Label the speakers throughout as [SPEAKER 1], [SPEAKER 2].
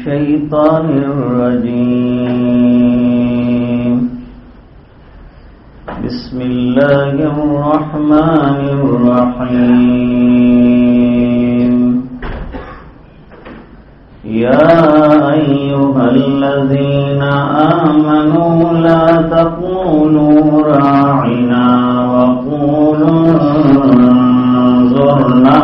[SPEAKER 1] الشيطان الرجيم. بسم الله الرحمن الرحيم. يا أيها الذين آمنوا لا تقولوا راعنا وقولوا انظرنا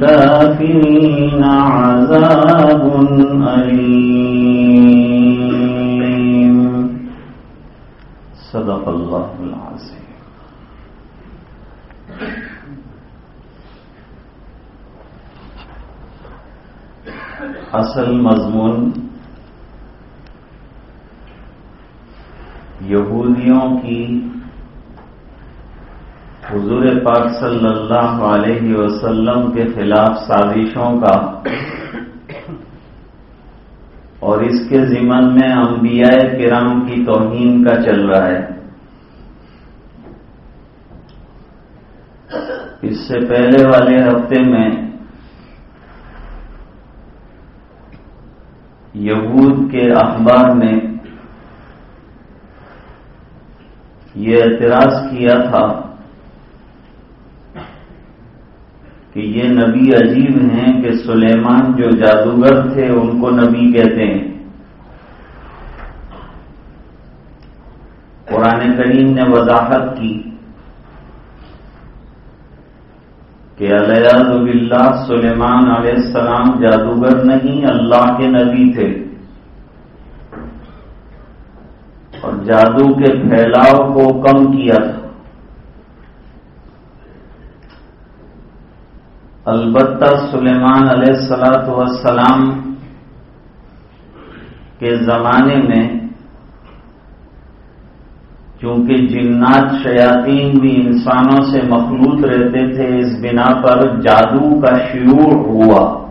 [SPEAKER 1] وللكافرين عذاب أليم. صدق الله العظيم. اصل مضمون یہودیوں کی حضور پاک صلی اللہ علیہ وسلم کے خلاف سازشوں کا اور اس کے ضمن میں انبیاء کرام کی توہین کا چل رہا ہے۔ اس سے پہلے والے ہفتے میں یہود کے اخبار نے یہ اعتراض کیا تھا کہ یہ نبی عجیب ہیں کہ سلیمان جو جادوگر تھے ان کو نبی کہتے ہیں۔ قرآن کریم نے وضاحت کی کہ علیہ اللہ سلیمان علیہ السلام جادوگر نہیں، اللہ کے نبی تھے۔ اور جادو کے پھیلاؤ کو کم کیا تھا۔ البتہ سلیمان علیہ السلاۃ وسلام کے زمانے میں چونکہ جنات شیاطین بھی انسانوں سے مخلوط رہتے تھے، اس بنا پر جادو کا شیوع ہوا۔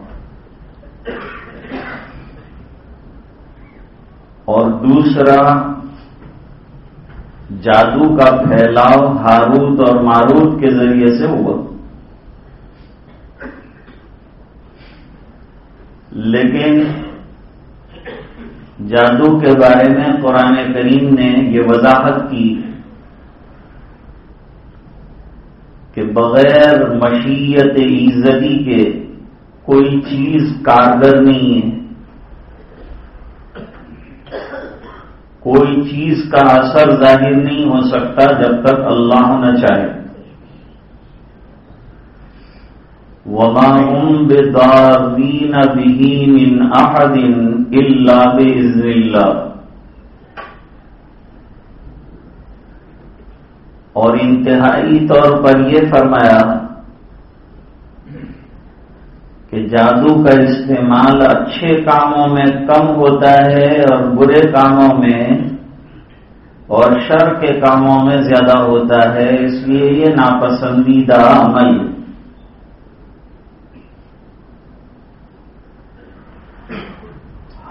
[SPEAKER 1] اور دوسرا، جادو کا پھیلاؤ ہاروت اور ماروت کے ذریعے سے ہوا۔ لیکن جادو کے بارے میں قرآن کریم نے یہ وضاحت کی کہ بغیر مشیت ایزدی کے کوئی چیز کارگر نہیں ہے۔ کوئی چیز کا اثر ظاہر نہیں ہو سکتا جب تک اللہ نہ چاہے۔ وما هم بضارين به من أحد إلا بإذن الله. اور انتہائی طور پر یہ فرمایا کہ جادو کا استعمال اچھے کاموں میں کم ہوتا ہے اور برے کاموں میں اور شر کے کاموں میں زیادہ ہوتا ہے، اس لیے یہ ناپسندیدہ عمل۔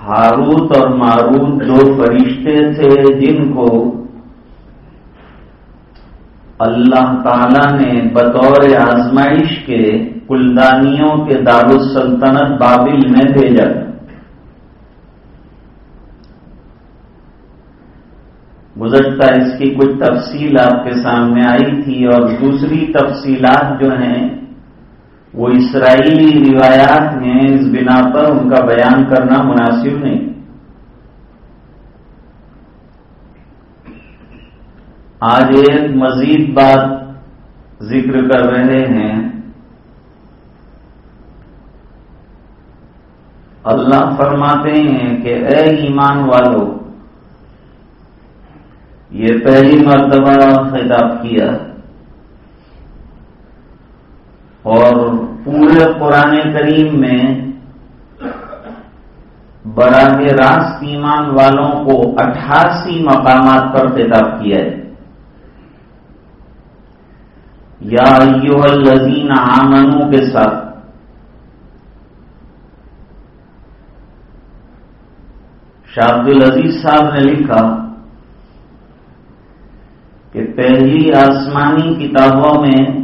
[SPEAKER 1] ہاروت اور ماروت دو فرشتے تھے جن کو اللہ تعالی نے بطور آزمائش کے کلدانیوں کے دارالسلطنت بابل میں بھیجا گزشتہ اس کی کچھ تفصیل آپ کے سامنے آئی تھی اور دوسری تفصیلات جو ہیں وہ اسرائیلی روایات ہیں اس بنا پر ان کا بیان کرنا مناسب نہیں۔ آج ایک مزید بات ذکر کر رہے ہیں۔ اللہ فرماتے ہیں کہ اے ایمان والو، یہ پہلی مرتبہ خطاب کیا۔ پورے قرآن کریم میں براہ راست ایمان والوں کو اٹھاسی مقامات پر خطاب کیا ہے۔ یا ایوہ الذین آمنو کے ساتھ۔ شاہ عبد العزیز صاحب نے لکھا کہ پہلی آسمانی کتابوں میں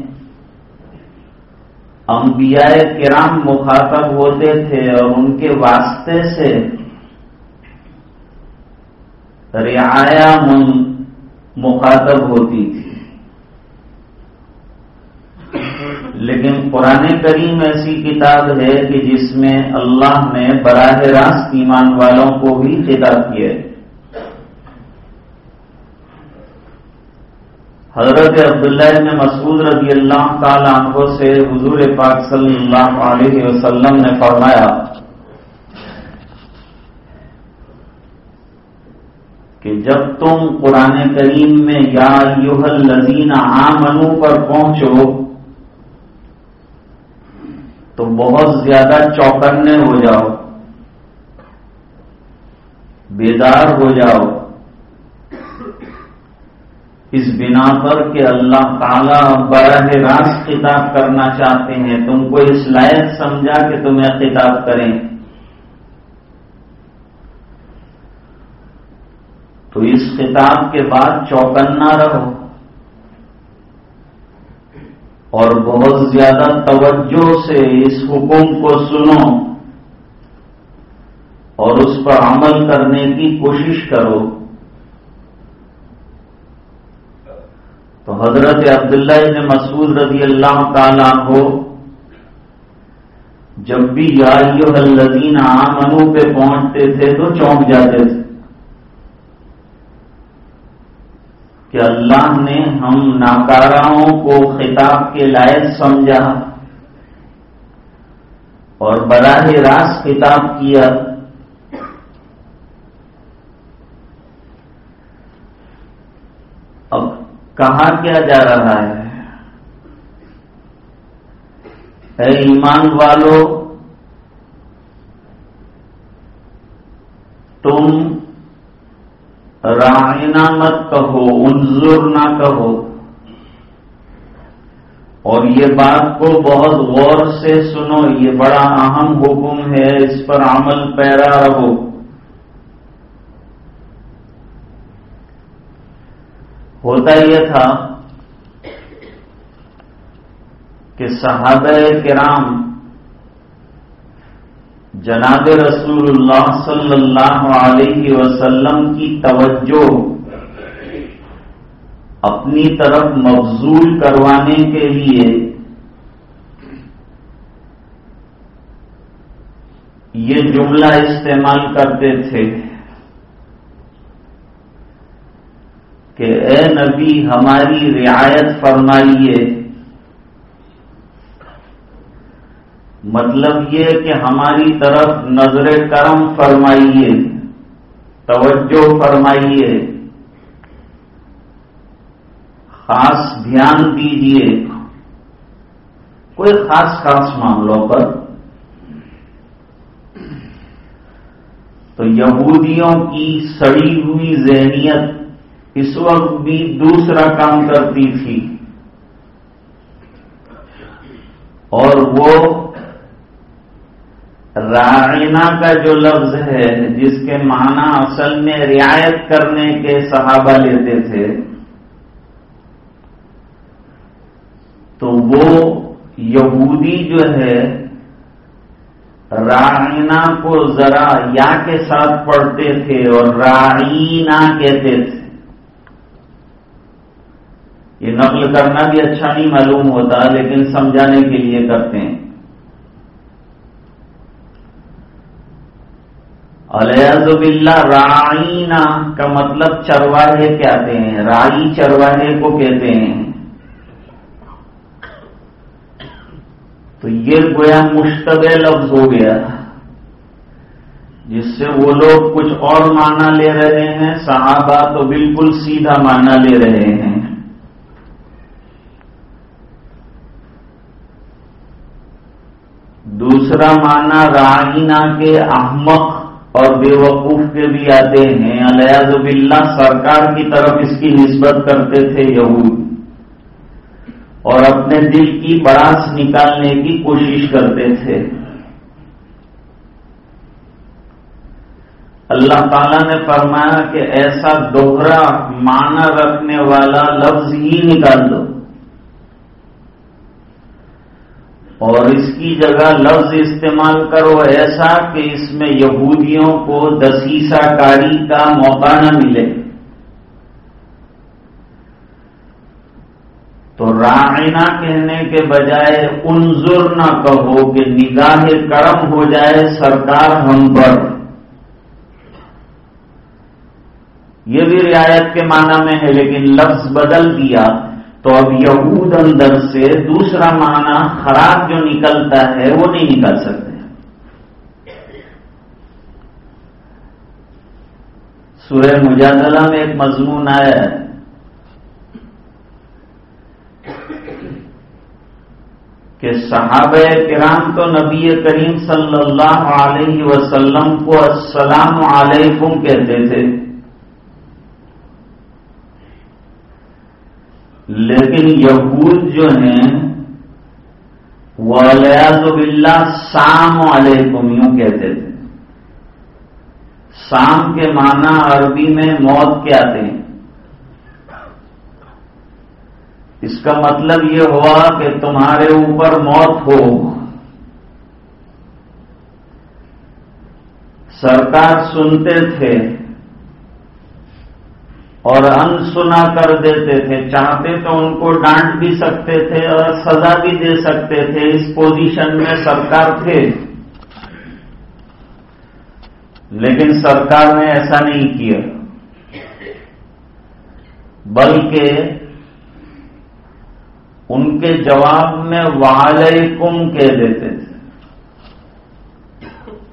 [SPEAKER 1] انبیاء کرام مخاطب ہوتے تھے اور ان کے واسطے سے رعایا مخاطب ہوتی تھی۔ لیکن قرآن کریم ایسی کتاب ہے کہ جس میں اللہ نے براہ راست ایمان والوں کو بھی خطاب کیا ہے۔ حضرت عبداللہ نے مسعود رضی اللہ تعالی عنہ سے حضور پاک صلی اللہ علیہ وسلم نے فرمایا کہ جب تم قرآن کریم میں یا یوہل لذین آمنو پر پہنچو، تو بہت زیادہ چوکنے ہو جاؤ، بیدار ہو جاؤ۔ اس بنا پر کہ اللہ تعالیٰ براہ راست خطاب کرنا چاہتے ہیں۔ تم کو اس لائق سمجھا کہ تمہیں خطاب کریں۔ تو اس خطاب کے بعد چوکنا رہو۔ اور بہت زیادہ توجہ سے اس حکم کو سنو۔ اور اس پر عمل کرنے کی کوشش کرو۔ تو حضرت عبداللہ ابن مسعود رضی اللہ تعالیٰ ہو جب بھی یاریو الذین آمنو پہ پہنچتے تھے تو چونک جاتے تھے کہ اللہ نے ہم ناکاراؤں کو خطاب کے لائق سمجھا اور براہ راست خطاب کیا اب کہا کیا جا رہا ہے؟ اے ایمان والو، تم رائنا مت کہو، انظر نہ کہو۔ اور یہ بات کو بہت غور سے سنو، یہ بڑا اہم حکم ہے، اس پر عمل پیرا رہو۔ ہوتا یہ تھا کہ صحابہ کرام جناب رسول اللہ صلی اللہ علیہ وسلم کی توجہ اپنی طرف مبزول کروانے کے لیے یہ جملہ استعمال کرتے تھے۔ کہ اے نبی ہماری رعایت فرمائیے۔ مطلب یہ کہ ہماری طرف نظر کرم فرمائیے، توجہ فرمائیے۔ خاص دھیان دیجیے۔ کوئی خاص خاص معاملوں پر۔ تو یہودیوں کی سڑی ہوئی ذہنیت اس وقت بھی دوسرا کام کرتی تھی۔ اور وہ رائنا کا جو لفظ ہے، جس کے معنی اصل میں رعایت کرنے کے صحابہ لیتے تھے، تو وہ یہودی جو ہے رائنا کو ذرا یا کے ساتھ پڑھتے تھے اور رائنا کہتے تھے۔ یہ نقل کرنا بھی اچھا نہیں معلوم ہوتا، لیکن سمجھانے کے لیے کرتے ہیں۔ الیاز باللہ رائنا کا مطلب چرواہے کہتے ہیں؟ رائی چرواہے کو کہتے ہیں۔ تو یہ گویا مشتبہ لفظ ہو گیا، جس سے وہ لوگ کچھ اور معنی لے رہے ہیں، صحابہ تو بالکل سیدھا معنی لے رہے ہیں۔ دوسرا معنی رائنا کے احمق اور بے وقوف کے بھی آتے ہیں۔ الیاز باللہ، سرکار کی طرف اس کی نسبت کرتے تھے یہود۔ اور اپنے دل کی براس نکالنے کی کوشش کرتے تھے۔ اللہ تعالیٰ نے فرمایا کہ ایسا دوہرا معنی رکھنے والا لفظ ہی نکال دو۔ اور اس کی جگہ لفظ استعمال کرو ایسا کہ اس میں یہودیوں کو دسیسا کاری کا موقع نہ ملے۔ تو رائنا کہنے کے بجائے انظر نہ کہو کہ نگاہ کرم ہو جائے سرکار ہم پر۔ یہ بھی رعایت کے معنی میں ہے لیکن لفظ بدل دیا۔ تو اب یہود اندر سے دوسرا معنی خراب جو نکلتا ہے وہ نہیں نکل سکتے۔ سورہ مجادلہ میں ایک مضمون آیا ہے۔ کہ صحابہ کرام تو نبی کریم صلی اللہ علیہ وسلم کو السلام علیکم کہتے تھے۔ لیکن یہود جو ہیں وہ اللہ سام علیکم، یوں کہتے تھے۔ سام کے معنی عربی میں موت کے آتے ہیں۔ اس کا مطلب یہ ہوا کہ تمہارے اوپر موت ہو۔ سرکار سنتے تھے۔ اور ان سنا کر دیتے تھے۔ چاہتے تو ان کو ڈانٹ بھی سکتے تھے اور سزا بھی دے سکتے تھے۔ اس پوزیشن میں سرکار تھے۔ لیکن سرکار نے ایسا نہیں کیا۔ بلکہ ان کے جواب میں وعلیکم کہہ دیتے تھے۔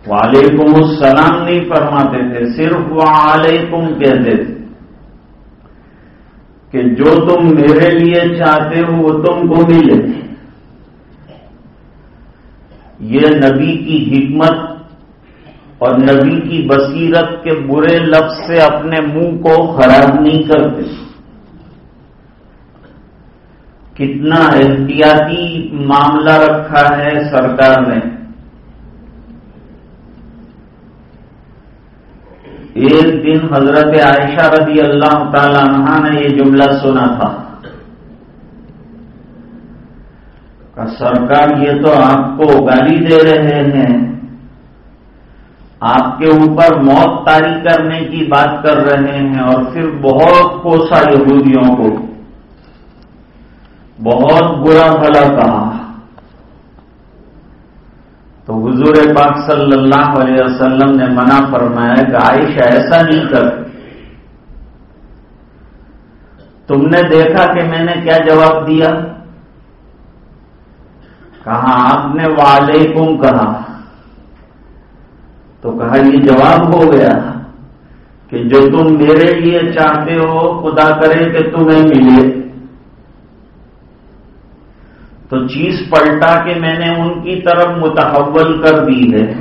[SPEAKER 1] وعلیکم السلام نہیں فرماتے تھے، صرف وعلیکم کہتے تھے۔ کہ جو تم میرے لیے چاہتے ہو وہ تم کو ملے یہ نبی کی حکمت اور نبی کی بصیرت کے برے لفظ سے اپنے منہ کو خراب نہیں کرتے۔ کتنا احتیاطی معاملہ رکھا ہے سرکار نے۔ ایک دن حضرت عائشہ رضی اللہ تعالی عنہ نے یہ جملہ سنا تھا۔ کہ سرکار یہ تو آپ کو گالی دے رہے ہیں۔ آپ کے اوپر موت تاری کرنے کی بات کر رہے ہیں اور پھر بہت کوسا یہودیوں کو۔ بہت برا بھلا کہا۔ تو حضور پاک صلی اللہ علیہ وسلم نے منع فرمایا کہ عائشہ ایسا نہیں کر۔ تم نے دیکھا کہ میں نے کیا جواب دیا؟ کہا، آپ نے وعلیکم کہا۔ تو کہا، یہ جواب ہو گیا کہ جو تم میرے لیے چاہتے ہو، خدا کرے کہ تمہیں ملے۔ تو چیز پلٹا کے میں نے ان کی طرف متحول کر دی ہے۔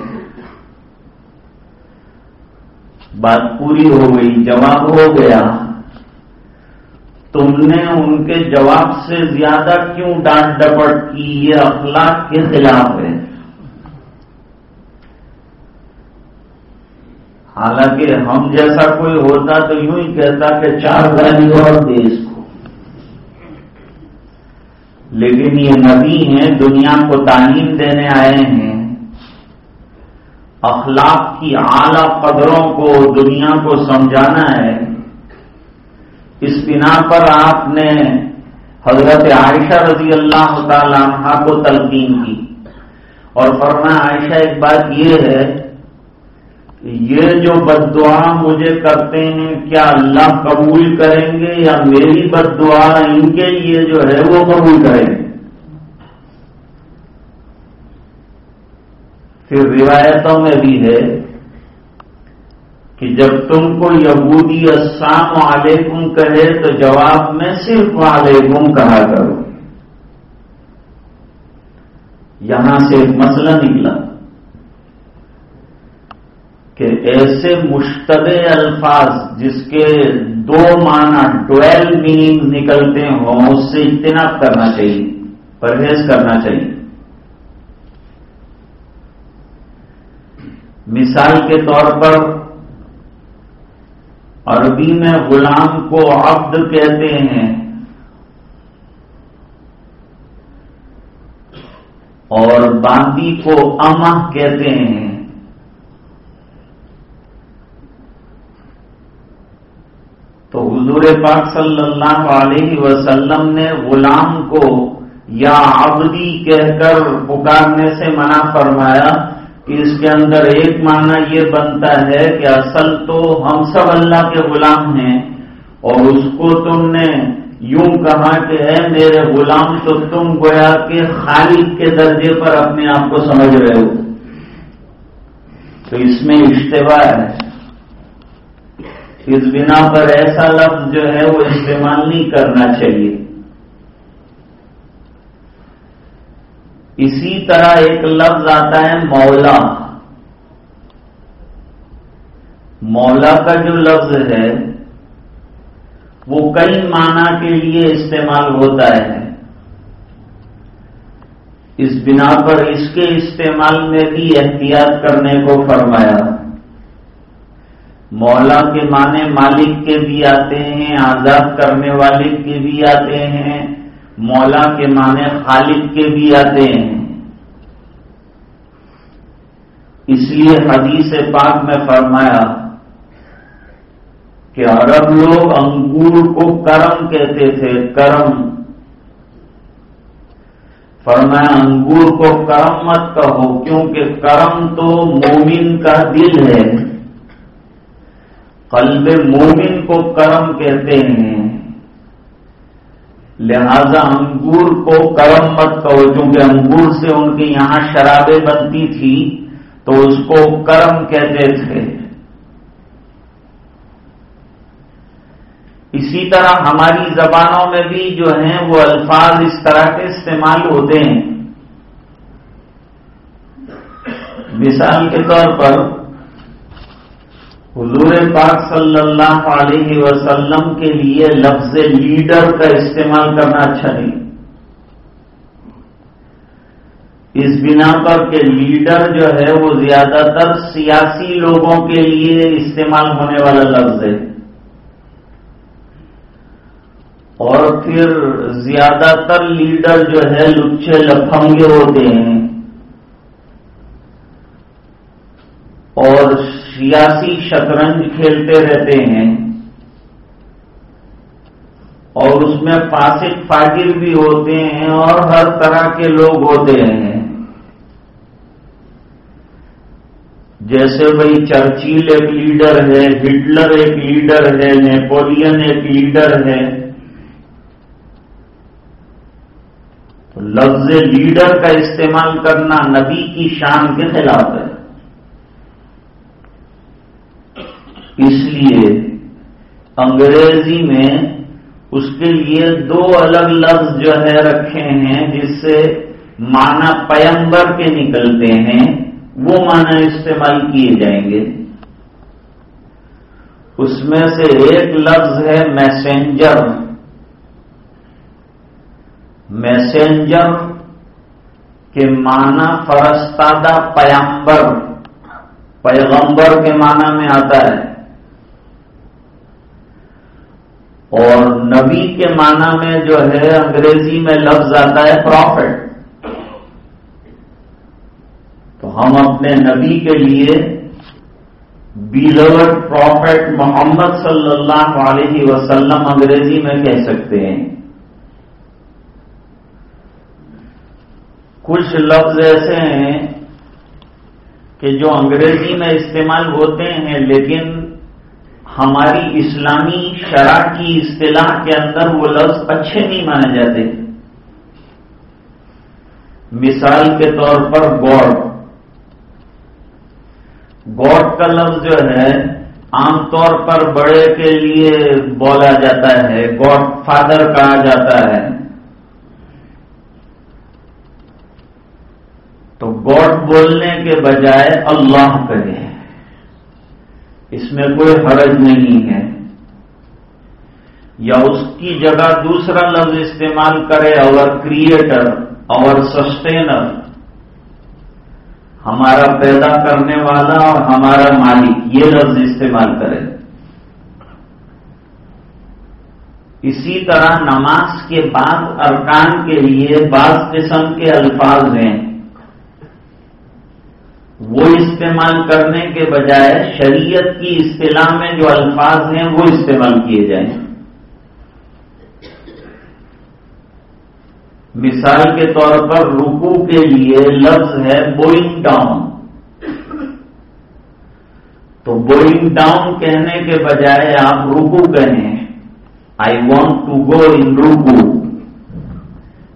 [SPEAKER 1] بات پوری ہو گئی، جواب ہو گیا۔ تم نے ان کے جواب سے زیادہ کیوں ڈانٹ ڈپٹ کی؟ یہ اخلاق کے خلاف ہے۔ حالانکہ ہم جیسا کوئی ہوتا تو یوں ہی کہتا کہ چار گاڑی اور دیش کو۔ لیکن یہ نبی ہیں، دنیا کو تعلیم دینے آئے ہیں۔ اخلاق کی اعلی قدروں کو، دنیا کو سمجھانا ہے۔ اس بنا پر آپ نے حضرت عائشہ رضی اللہ تعالی عنہ کو تلقین کی۔ اور فرما عائشہ، ایک بات یہ ہے یہ جو بد دعا مجھے کرتے ہیں، کیا اللہ قبول کریں گے یا میری بد دعا ان کے لیے جو ہے وہ قبول کریں گے؟ پھر روایتوں میں بھی ہے کہ جب تم کو یہودی السلام علیکم کہے تو جواب میں صرف علیکم کہا کرو۔ یہاں سے ایک مسئلہ نکلا۔ کہ ایسے مشتد الفاظ جس کے دو معنی ڈویل میننگ نکلتے ہوں، اس سے اجتناب کرنا چاہیے، پرہیز کرنا چاہیے۔ مثال کے طور پر عربی میں غلام کو عبد کہتے ہیں۔ اور باندی کو امہ کہتے ہیں۔ تو حضور پاک صلی اللہ علیہ وسلم نے غلام کو یا عبدی کہہ کر پکارنے سے منع فرمایا کہ اس کے اندر ایک معنی یہ بنتا ہے کہ اصل تو ہم سب اللہ کے غلام ہیں اور اس کو تم نے یوں کہا کہ اے میرے غلام تو تم گویا کہ خالق کے درجے پر اپنے آپ کو سمجھ رہے ہو۔ تو اس میں اشتباہ ہے۔ اس بنا پر ایسا لفظ جو ہے وہ استعمال نہیں کرنا چاہیے۔ اسی طرح ایک لفظ آتا ہے مولا۔ مولا کا جو لفظ ہے، وہ کئی معنی کے لیے استعمال ہوتا ہے۔ اس بنا پر اس کے استعمال میں بھی احتیاط کرنے کو فرمایا۔ مولا کے معنی مالک کے بھی آتے ہیں، آزاد کرنے والے کے بھی آتے ہیں۔ مولا کے معنی خالد کے بھی آتے ہیں۔ اس لیے حدیث پاک میں فرمایا کہ عرب لوگ انگور کو کرم کہتے تھے، کرم۔ فرمایا انگور کو کرم مت کہو، کیونکہ کرم تو مومن کا دل ہے۔ قلب مومن کو کرم کہتے ہیں۔ لہذا انگور کو کرم مت کہو، چونکہ انگور سے ان کے یہاں شرابیں بنتی تھی، تو اس کو کرم کہتے تھے۔ اسی طرح ہماری زبانوں میں بھی جو ہیں، وہ الفاظ اس طرح کے استعمال ہوتے ہیں۔ مثال کے طور پر حضور پاک صلی اللہ علیہ وسلم کے لیے لفظ لیڈر کا استعمال کرنا اچھا نہیں۔ اس بنا پر کہ لیڈر جو ہے وہ زیادہ تر سیاسی لوگوں کے لیے استعمال ہونے والا لفظ ہے۔ اور پھر زیادہ تر لیڈر جو ہے لچھے لفنگے ہوتے ہیں۔ اور سیاسی شطرنج کھیلتے رہتے ہیں اور اس میں فاسق فاجر بھی ہوتے ہیں اور ہر طرح کے لوگ ہوتے ہیں۔ جیسے بھائی چرچیل ایک لیڈر ہے، ہٹلر ایک لیڈر ہے، نیپولین ایک لیڈر ہے۔ تو لفظ لیڈر کا استعمال کرنا نبی کی شان کے خلاف ہے۔ اس لیے انگریزی میں اس کے لیے دو الگ لفظ جو ہے رکھے ہیں، جس سے معنی پیمبر کے نکلتے ہیں، وہ معنی استعمال کیے جائیں گے۔ اس میں سے ایک لفظ ہے میسنجر میسنجر کے معنی فرستادہ پیمبر پیغمبر کے معنی میں آتا ہے۔ اور نبی کے معنی میں جو ہے انگریزی میں لفظ آتا ہے پروفٹ تو ہم اپنے نبی کے لیے بیلور پروفٹ محمد صلی اللہ علیہ وسلم انگریزی میں کہہ سکتے ہیں. کچھ لفظ ایسے ہیں کہ جو انگریزی میں استعمال ہوتے ہیں لیکن ہماری اسلامی شرح کی اصطلاح کے اندر وہ لفظ اچھے نہیں مانے جاتے۔ مثال کے طور پر گوڈ گوڈ کا لفظ جو ہے، عام طور پر بڑے کے لیے بولا جاتا ہے گوڈ فادر کہا جاتا ہے۔ تو گاڈ بولنے کے بجائے اللہ کرے اس میں کوئی حرج نہیں ہے۔ یا اس کی جگہ دوسرا لفظ استعمال کرے اور کریٹر اور سسٹینر ہمارا پیدا کرنے والا اور ہمارا مالک، یہ لفظ استعمال کرے۔ اسی طرح نماز کے بعد ارکان کے لیے بعض قسم کے الفاظ ہیں۔ وہ استعمال کرنے کے بجائے شریعت کی اصطلاح میں جو الفاظ ہیں وہ استعمال کیے جائیں۔ مثال کے طور پر رکو کے لیے لفظ ہے بوئنگ ڈاؤن۔ تو بوئنگ ڈاؤن کہنے کے بجائے آپ رکو کہیں۔ آئی وانٹ ٹو گو ان رکو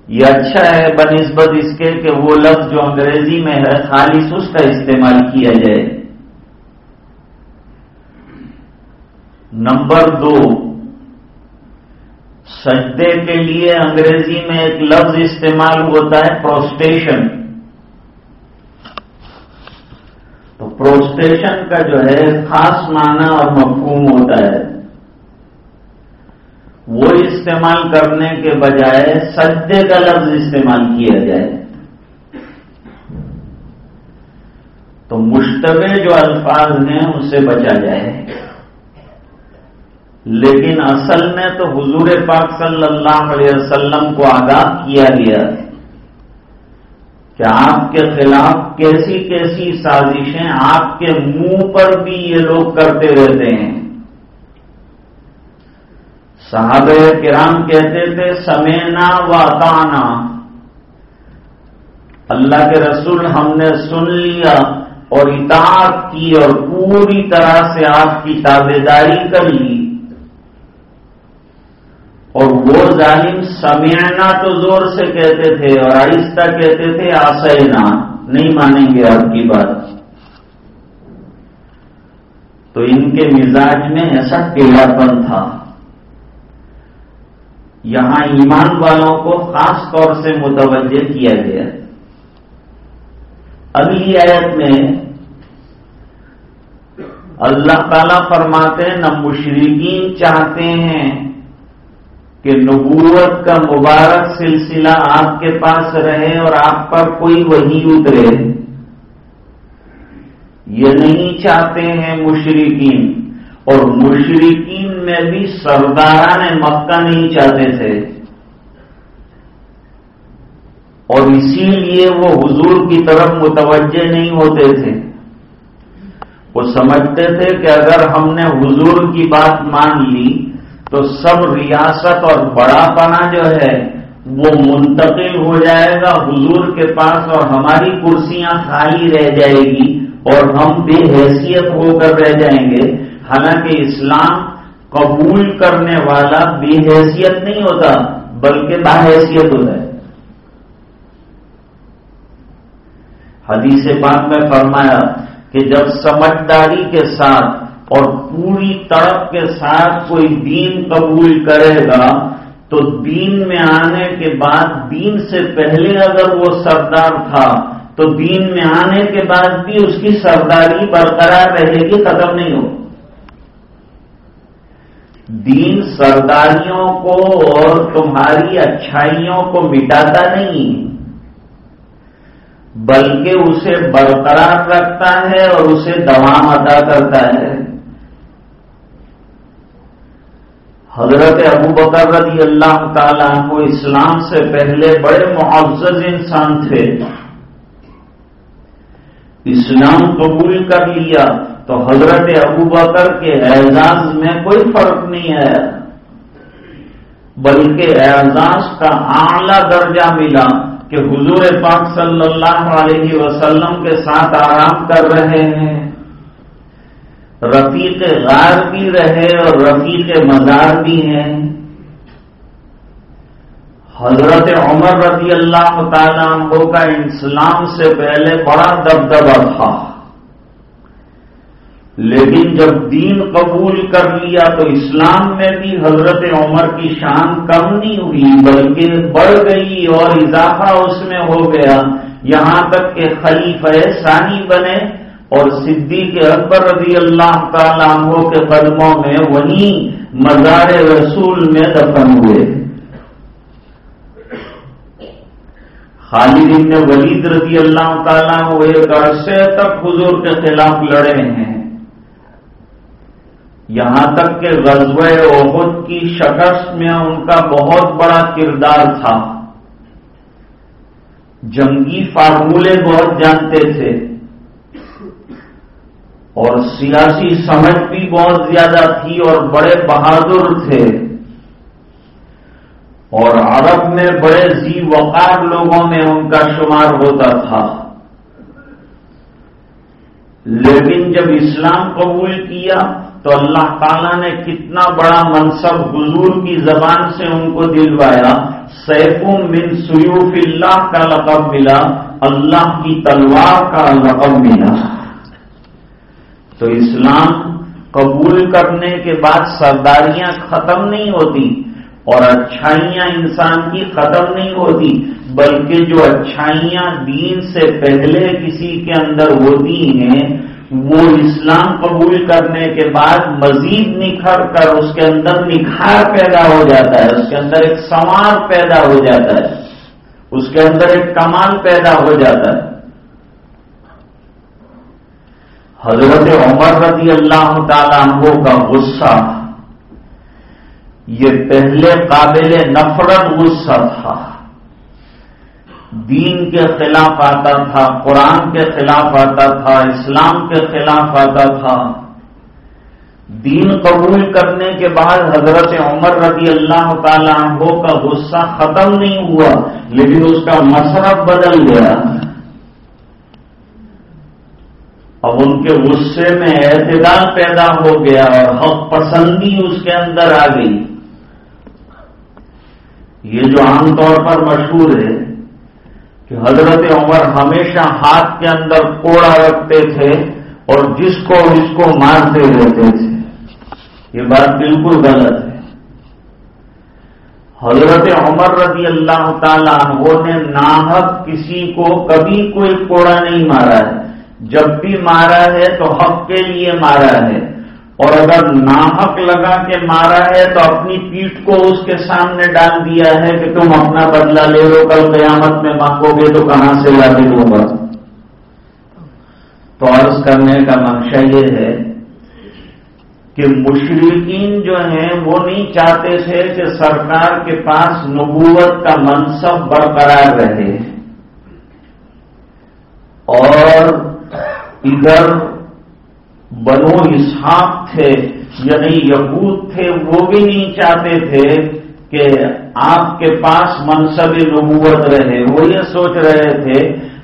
[SPEAKER 1] یہ اچھا ہے بنسبت اس کے کہ وہ لفظ جو انگریزی میں ہے، خالص اس کا استعمال کیا جائے۔ نمبر دو، سجدے کے لیے انگریزی میں ایک لفظ استعمال ہوتا ہے پروسٹیشن تو پروسٹیشن کا جو ہے، خاص معنی اور مفہوم ہوتا ہے۔ وہ استعمال کرنے کے بجائے سجدے کا لفظ استعمال کیا جائے۔ تو مشتبہ جو الفاظ ہیں، اس سے بچا جائے۔ لیکن اصل میں تو حضور پاک صلی اللہ علیہ وسلم کو آگاہ کیا گیا کہ آپ کے خلاف کیسی کیسی سازشیں، آپ کے منہ پر بھی یہ لوگ کرتے رہتے ہیں۔ صحابہ کرام کہتے تھے، سمینا و اطانا اللہ کے رسول ہم نے سن لیا اور اطاعت کی اور پوری طرح سے آپ کی تابے داری کر لی۔ اور وہ ظالم سمینا تو زور سے کہتے تھے اور آہستہ کہتے تھے، آسینا، نہیں مانیں گے آپ کی بات۔ تو ان کے مزاج میں ایسا ٹیڑھا پن تھا۔ یہاں ایمان والوں کو خاص طور سے متوجہ کیا گیا۔ اگلی آیت میں اللہ تعالی فرماتے ہیں، نہ مشرقین چاہتے ہیں کہ نبوت کا مبارک سلسلہ آپ کے پاس رہے اور آپ پر کوئی وہی اترے۔ یہ نہیں چاہتے ہیں مشرقین اور مشرقین میں بھی سرداران مکہ نہیں چاہتے تھے۔ اور اسی لیے وہ حضور کی طرف متوجہ نہیں ہوتے تھے۔ وہ سمجھتے تھے کہ اگر ہم نے حضور کی بات مان لی، تو سب ریاست اور بڑا پنا جو ہے، وہ منتقل ہو جائے گا حضور کے پاس اور ہماری کرسیاں خالی رہ جائے گی اور ہم بے حیثیت ہو کر رہ جائیں گے۔ حالانکہ اسلام قبول کرنے والا بے حیثیت نہیں ہوتا، بلکہ باحیثیت ہوتا ہے۔ حدیث بات میں فرمایا کہ جب سمجھداری کے ساتھ اور پوری تڑپ کے ساتھ کوئی دین قبول کرے گا، تو دین میں آنے کے بعد دین سے پہلے اگر وہ سردار تھا، تو دین میں آنے کے بعد بھی اس کی سرداری برقرار رہے گی، ختم نہیں ہو دین سرداریوں کو اور تمہاری اچھائیوں کو مٹاتا نہیں، بلکہ اسے برقرار رکھتا ہے اور اسے دوام ادا کرتا ہے۔ حضرت ابو بکر رضی اللہ تعالیٰ کو اسلام سے پہلے بڑے معزز انسان تھے۔ اسلام قبول کر لیا۔ تو حضرت ابو بکر کے اعزاز میں کوئی فرق نہیں آیا بلکہ اعزاز کا اعلی درجہ ملا کہ حضور پاک صلی اللہ علیہ وسلم کے ساتھ آرام کر رہے ہیں۔ رفیق غار بھی رہے اور رفیق مزار بھی ہیں۔ حضرت عمر رضی اللہ تعالیٰ عنہ کا اسلام سے پہلے بڑا دبدبا تھا۔ لیکن جب دین قبول کر لیا تو اسلام میں بھی حضرت عمر کی شان کم نہیں ہوئی، بلکہ بڑھ گئی اور اضافہ اس میں ہو گیا۔ یہاں تک کہ خلیفہ ثانی بنے اور صدیق اکبر رضی اللہ تعالیٰ عنہ کے قدموں میں وہی مزار رسول میں دفن ہوئے۔ خالد ابن ولید رضی اللہ تعالیٰ وہ ایک عرصے تک حضور کے خلاف لڑے ہیں۔ یہاں تک کہ غزوہ عہد کی شکست میں ان کا بہت بڑا کردار تھا۔ جنگی فارمولے بہت جانتے تھے۔ اور سیاسی سمجھ بھی بہت زیادہ تھی اور بڑے بہادر تھے۔ اور عرب میں بڑے زی وقار لوگوں میں ان کا شمار ہوتا تھا۔ لیکن جب اسلام قبول کیا تو اللہ تعالیٰ نے کتنا بڑا منصب حضور کی زبان سے ان کو دلوایا. سیفوں بن سیوف اللہ کا لقب ملا، اللہ کی تلوار کا لقب ملا۔ تو اسلام قبول کرنے کے بعد سرداریاں ختم نہیں ہوتی اور اچھائیاں انسان کی ختم نہیں ہوتی، بلکہ جو اچھائیاں دین سے پہلے کسی کے اندر ہوتی ہیں وہ اسلام قبول کرنے کے بعد مزید نکھر کر اس کے اندر نکھار پیدا ہو جاتا ہے، اس کے اندر ایک سوار پیدا ہو جاتا ہے، اس کے اندر ایک کمال پیدا ہو جاتا ہے۔ حضرت عمر رضی اللہ تعالیٰ عنہ کا غصہ، یہ پہلے قابل نفرت غصہ تھا۔ دین کے خلاف آتا تھا، قرآن کے خلاف آتا تھا، اسلام کے خلاف آتا تھا۔ دین قبول کرنے کے بعد حضرت عمر رضی اللہ تعالی عنہ کا غصہ ختم نہیں ہوا، لیکن اس کا مصرف بدل گیا۔ اب ان کے غصے میں اعتدال پیدا ہو گیا اور حق پسندی اس کے اندر آ گئی۔ یہ جو عام طور پر مشہور ہے کہ حضرت عمر ہمیشہ ہاتھ کے اندر کوڑا رکھتے تھے اور جس کو اس کو مارتے رہتے تھے۔ یہ بات بالکل غلط ہے۔ حضرت عمر رضی اللہ تعالیٰ عنہ نے ناحق کسی کو کبھی کوئی کوڑا نہیں مارا ہے۔ جب بھی مارا ہے تو حق کے لیے مارا ہے۔ اور اگر ناحق لگا کے مارا ہے تو اپنی پیٹ کو اس کے سامنے ڈال دیا ہے کہ تم اپنا بدلہ لے لو، کل قیامت میں مانگو گے تو کہاں سے لا کے دوں گا؟ تو عرض کرنے کا منشا یہ ہے کہ مشرقین جو ہیں وہ نہیں چاہتے تھے کہ سرکار کے پاس نبوت کا منصب برقرار رہے اور ادھر بنو اسحاق تھے یعنی یہود تھے، وہ بھی نہیں چاہتے تھے کہ آپ کے پاس منصب نبوت رہے۔ وہ یہ سوچ رہے تھے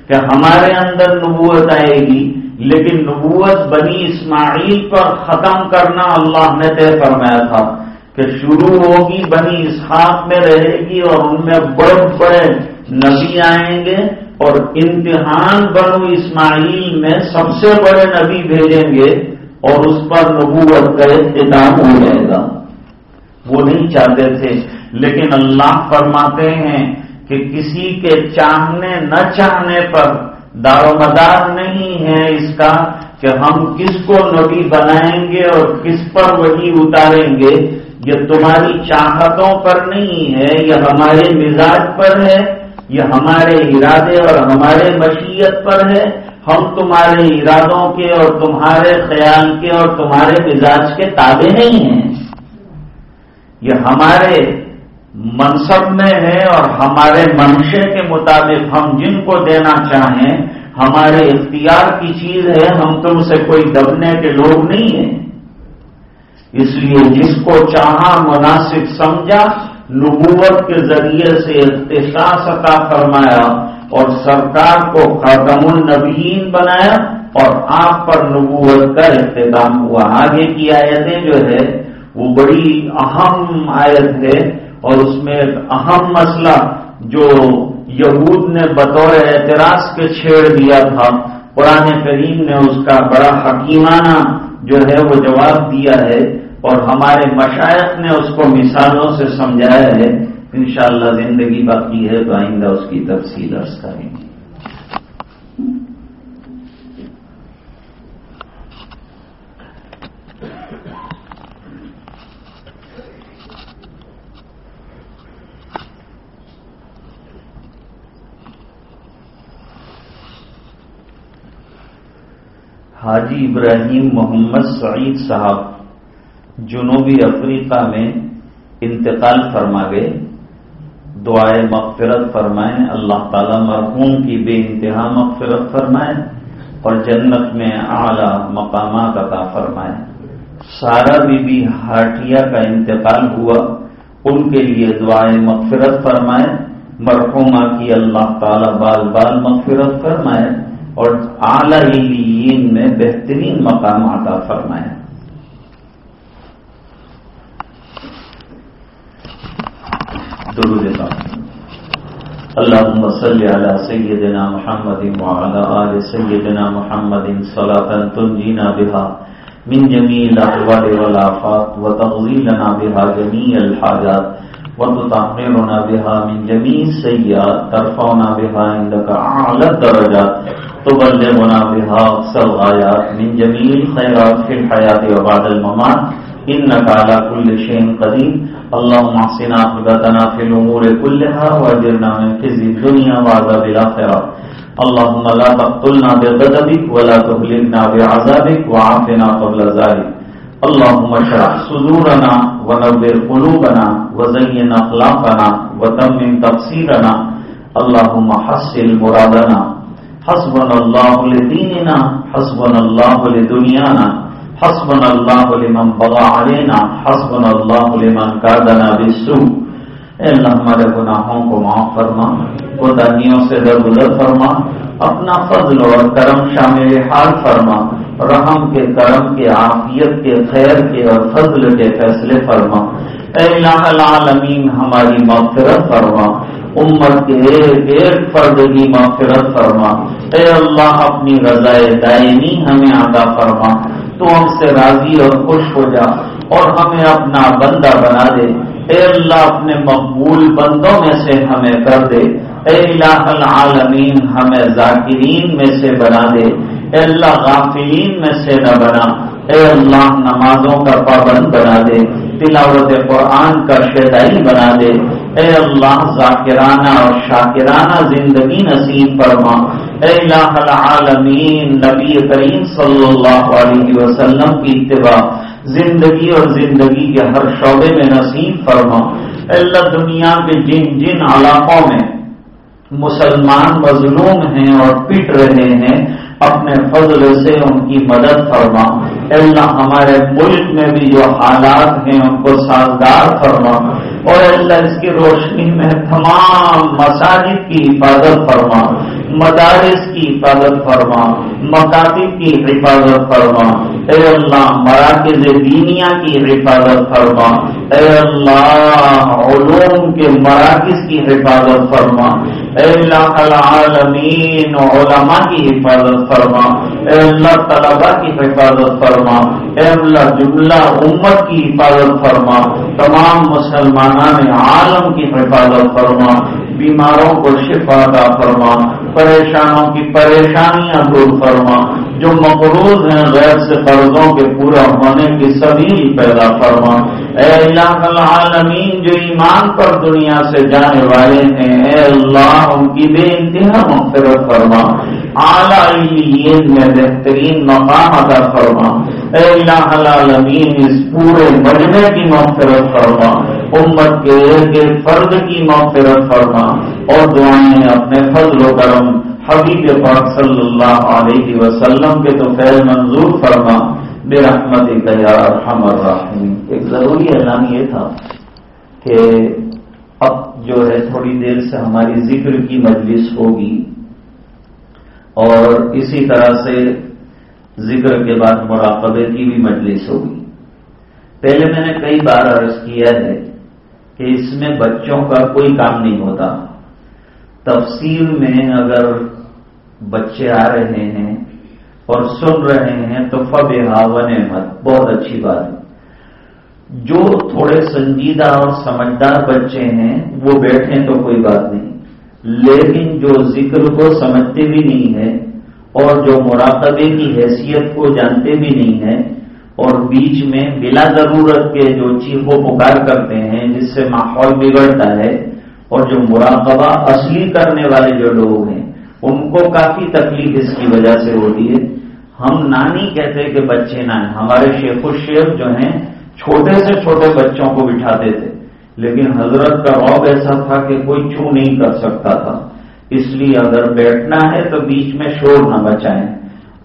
[SPEAKER 1] کہ ہمارے اندر نبوت آئے گی، لیکن نبوت بنی اسماعیل پر ختم کرنا اللہ نے طے فرمایا تھا کہ شروع ہوگی، بنی اسحاق میں رہے گی اور ان میں بڑے بڑے نبی آئیں گے۔ اور امتحان بنو اسماعیل میں سب سے بڑے نبی بھیجیں گے اور اس پر نبوت کا اختتام ہو جائے گا۔ وہ نہیں چاہتے تھے، لیکن اللہ فرماتے ہیں کہ کسی کے چاہنے نہ چاہنے پر دار و مدار نہیں ہے اس کا کہ ہم کس کو نبی بنائیں گے اور کس پر وہی اتاریں گے۔ یہ تمہاری چاہتوں پر نہیں ہے، یہ ہمارے مزاج پر ہے۔ یہ ہمارے ارادے اور ہمارے مشیت پر ہے۔ ہم تمہارے ارادوں کے اور تمہارے خیال کے اور تمہارے مزاج کے تابع نہیں ہیں۔ یہ ہمارے منصب میں ہے اور ہمارے منشے کے مطابق ہم جن کو دینا چاہیں، ہمارے اختیار کی چیز ہے۔ ہم تم سے کوئی دبنے کے لوگ نہیں ہیں۔ اس لیے جس کو چاہا مناسب سمجھا نبوت کے ذریعے سے اختصاص عطا فرمایا اور سرکار کو خاتم النبیین بنایا اور آپ پر نبوت کا اختتام ہوا۔ آگے کی آیتیں جو ہے، وہ بڑی اہم آیت ہے اور اس میں ایک اہم مسئلہ جو یہود نے بطور اعتراض کے چھیڑ دیا تھا۔ قرآن کریم نے اس کا بڑا حکیمانہ جو ہے، وہ جواب دیا ہے اور ہمارے مشائق نے اس کو مثالوں سے سمجھایا ہے۔ انشاءاللہ زندگی باقی ہے تو آئندہ اس کی تفصیل عرض کریں گے۔ حاجی ابراہیم محمد سعید صاحب جنوبی افریقہ میں انتقال فرما گئے دعائے مغفرت فرمائیں، اللہ تعالی مرحوم کی بے انتہا مغفرت فرمائیں اور جنت میں اعلی مقامات عطا فرمائیں۔ سارا بی بی ہاٹیا کا انتقال ہوا، ان کے لیے دعائیں مغفرت فرمائیں مرحوما کی اللہ تعالی بال بال مغفرت فرمائے اور اعلی میں بہترین مقام عطا فرمائیں۔ درود اللهم صل على سيدنا محمد وعلى آل سيدنا محمد صلاة تنجينا بها من جميع الأحوال والآفات وتغذي لنا بها جميع الحاجات وتطهرنا بها من جميع السيئات ترفعنا بها عندك أعلى الدرجات، تبلغنا بها أقصى الغايات من جميع الخيرات في الحياة وبعد الممات إنك على كل شيء قدير اللهم احسنا عقبتنا في الأمور كلها واجرنا من خزي الدنيا وعذاب الآخرة. اللهم لا تقتلنا بغضبك ولا تهلكنا بعذابك وعافنا قبل ذلك. اللهم اشرح صدورنا ونور قلوبنا وزين أخلاقنا وتمم تقصيرنا اللهم حسن مرادنا. حسبنا الله لديننا، حسبنا الله لدنيانا. حسبنا اللہ لمن بغا علینا، حسبنا اللہ لمن کادنا بالسوء۔ اے اللہ، ہمارے گناہوں کو معاف فرما قدانیوں سے درگزر فرما، اپنا فضل اور کرم شامل حال فرما۔ رحم کے، کرم کے، عافیت کے، خیر کے اور فضل کے فیصلے فرما۔ اے الہ العالمین، ہماری مغفرت فرما۔ امت کے ایک ایک فرد کی مغفرت فرما۔ اے اللہ، اپنی رضائے دائمی ہمیں عطا فرما۔ تو ہم سے راضی اور خوش ہو جا اور ہمیں اپنا بندہ بنا دے۔ اے اللہ، اپنے مقبول بندوں میں سے ہمیں کر دے۔ اے الہ العالمین، ہمیں ذاکرین میں سے بنا دے۔ اے اللہ، غافلین میں سے نہ بنا۔ اے اللہ، نمازوں کا پابند بنا دے۔ تلاوت قرآن کا شیدائی بنا دے۔ اے اللہ، ذاکرانہ اور شاکرانہ زندگی نصیب فرما۔ اے الہ العالمین نبی کریم صلی اللہ علیہ وسلم کی اتباع، زندگی اور زندگی کے ہر شعبے میں نصیب فرما۔ اللہ دنیا کے جن جن علاقوں میں مسلمان مظلوم ہیں اور پٹ رہے ہیں، اپنے فضل سے ان کی مدد فرما۔ اللہ ہمارے ملک میں بھی جو حالات ہیں، ان کو سازگار فرما۔ اور اللہ اس کی روشنی میں تمام مساجد کی حفاظت فرما۔ مدارس کی حفاظت فرما مکاتب کی حفاظت فرما۔ اے اللہ، مراکز دینیا کی حفاظت فرما۔ اے اللہ، علوم کے مراکز کی حفاظت فرما۔ اے اللہ، العالمین، علماء کی حفاظت فرما۔ اے اللہ طلبا کی حفاظت فرما۔ اے اللہ، جملہ امت کی حفاظت فرما۔ تمام مسلمان عالم کی حفاظت فرما۔ بیماروں کو شفا دا فرما، پریشانوں کی پریشانیاں دور فرما، جو مقروض ہیں غیر سے قرضوں کے پورا ہونے کی سبھی پیدا فرما۔ اے اللہ العالمین، جو ایمان پر دنیا سے جانے والے ہیں، اے اللہ، ان کی بے انتہا مغفرت فرما۔ اعلیٰ میں بہترین مقام ادا فرما۔ اے اللہ العالمین، اس پورے مجمے کی مغفرت فرما۔ امت کے ایک ایک فرد کی مغفرت فرما۔ اور دعائیں اپنے فضل و کرم حبیب پاک صلی اللہ علیہ وسلم کے تو فیض منظور فرما۔ بے رحمت ارحم الراحمین ایک ضروری اعلان یہ تھا کہ اب جو ہے تھوڑی دیر سے ہماری ذکر کی مجلس ہوگی اور اسی طرح سے ذکر کے بعد مراقبے کی بھی مجلس ہوگی۔ پہلے میں نے کئی بار عرض کیا ہے کہ اس میں بچوں کا کوئی کام نہیں ہوتا۔ تفسیر میں اگر بچے آ رہے ہیں اور سن رہے ہیں تو فب ہاون مت بہت اچھی بات ہے۔ جو تھوڑے سنجیدہ اور سمجھدار بچے ہیں، وہ بیٹھیں تو کوئی بات نہیں۔ لیکن جو ذکر کو سمجھتے بھی نہیں ہے اور جو مراقبے کی حیثیت کو جانتے بھی نہیں ہے اور بیچ میں بلا ضرورت کے جو چیخو پکار کرتے ہیں، جس سے ماحول بگڑتا ہے اور جو مراقبہ اصلی کرنے والے جو لوگ ہیں، ان کو کافی تکلیف اس کی وجہ سے ہوتی ہے۔ ہم نانی کہتے کہ بچے نہ ہمارے شیخ الشیخ جو ہیں، چھوٹے سے چھوٹے بچوں کو بٹھاتے تھے، لیکن حضرت کا روب ایسا تھا کہ کوئی چو نہیں کر سکتا تھا۔ اس لیے اگر بیٹھنا ہے تو بیچ میں شور نہ بچائیں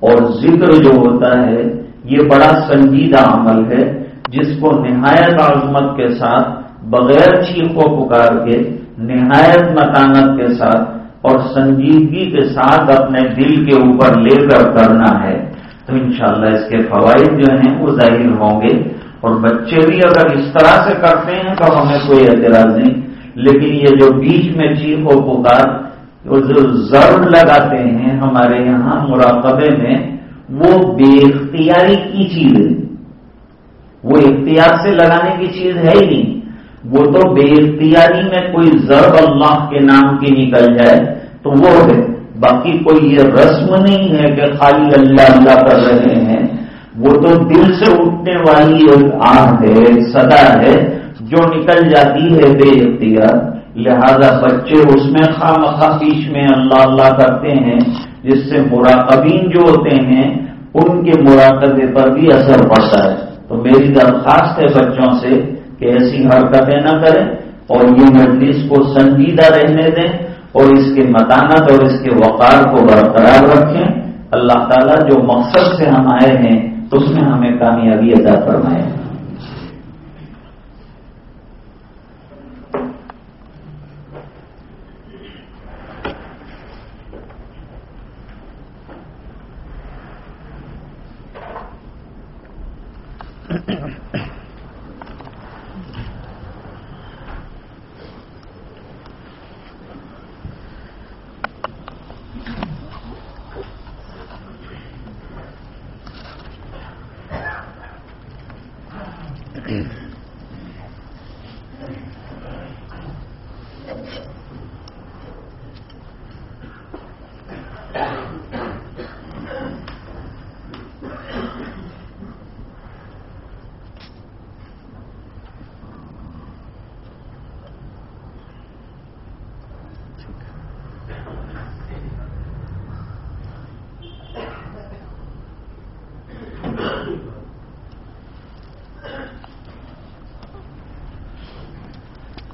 [SPEAKER 1] اور ذکر جو ہوتا ہے، یہ بڑا سنجیدہ عمل ہے، جس کو نہایت عظمت کے ساتھ، بغیر چیخ و پکار کے، نہایت مکانت کے ساتھ اور سنجیدگی کے ساتھ اپنے دل کے اوپر لے کر کرنا ہے۔ تو انشاءاللہ اس کے فوائد جو ہیں، وہ ظاہر ہوں گے۔ اور بچے بھی اگر اس طرح سے کرتے ہیں، تو ہمیں کوئی اعتراض نہیں۔ لیکن یہ جو بیچ میں چیخ و پکار جو ضرب لگاتے ہیں ہمارے یہاں مراقبے میں، وہ بے اختیاری کی چیز ہے۔ وہ اختیار سے لگانے کی چیز ہے ہی نہیں۔ وہ تو بے اختیاری میں کوئی ضرب اللہ کے نام کی نکل جائے تو وہ ہے۔ باقی کوئی یہ رسم نہیں ہے کہ خالی اللہ اللہ کر رہے ہیں۔ وہ تو دل سے اٹھنے والی ایک آگ ہے ایک سدا ہے، جو نکل جاتی ہے بے اختیار۔ لہذا بچے اس میں خواہ مخواہ بیچ میں اللہ اللہ کرتے ہیں، جس سے مراقبین جو ہوتے ہیں، ان کے مراقبے پر بھی اثر پڑتا ہے۔ تو میری درخواست ہے بچوں سے کہ ایسی حرکتیں نہ کریں اور یہ مجلس کو سنجیدہ رہنے دیں اور اس کے متانت اور اس کے وقار کو برقرار رکھیں۔ اللہ تعالیٰ جو مقصد سے ہم آئے ہیں، اس میں ہمیں کامیابی ادا فرمائے۔